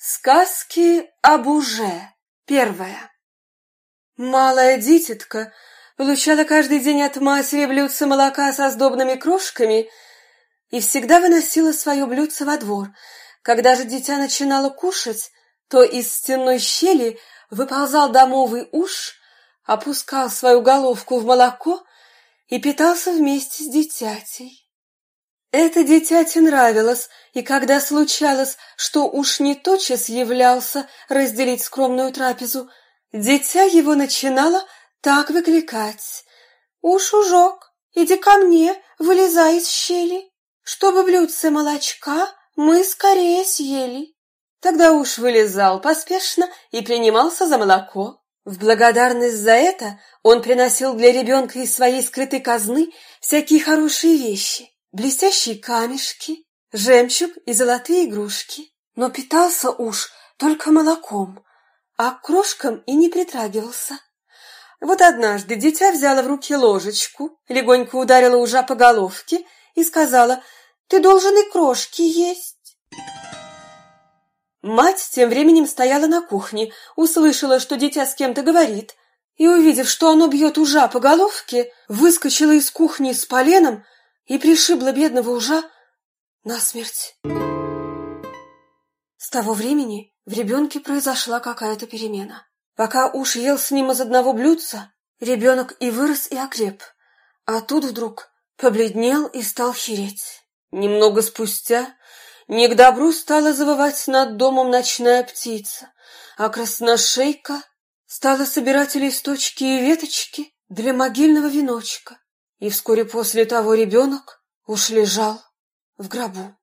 Сказки об уже. Первая. Малая дитятка получала каждый день от матери блюдце молока со сдобными крошками и всегда выносила свое блюдце во двор. Когда же дитя начинало кушать, то из стенной щели выползал домовый уж, опускал свою головку в молоко и питался вместе с дитятей. Это дитяте нравилось, и когда случалось, что уж не тотчас являлся разделить скромную трапезу, дитя его начинало так выкликать. «Уж ужок, иди ко мне, вылезай из щели, чтобы блюдце молочка мы скорее съели». Тогда уж вылезал поспешно и принимался за молоко. В благодарность за это он приносил для ребенка из своей скрытой казны всякие хорошие вещи блестящие камешки, жемчуг и золотые игрушки. Но питался уж только молоком, а к крошкам и не притрагивался. Вот однажды дитя взяло в руки ложечку, легонько ударила ужа по головке и сказала, «Ты должен и крошки есть». Мать тем временем стояла на кухне, услышала, что дитя с кем-то говорит, и, увидев, что оно бьет ужа по головке, выскочила из кухни с поленом и пришибла бедного ужа насмерть. С того времени в ребенке произошла какая-то перемена. Пока уж ел с ним из одного блюдца, ребенок и вырос, и окреп, а тут вдруг побледнел и стал хереть. Немного спустя не к добру стала завывать над домом ночная птица, а красношейка стала собирать листочки и веточки для могильного веночка и вскоре после того ребенок уж лежал в гробу.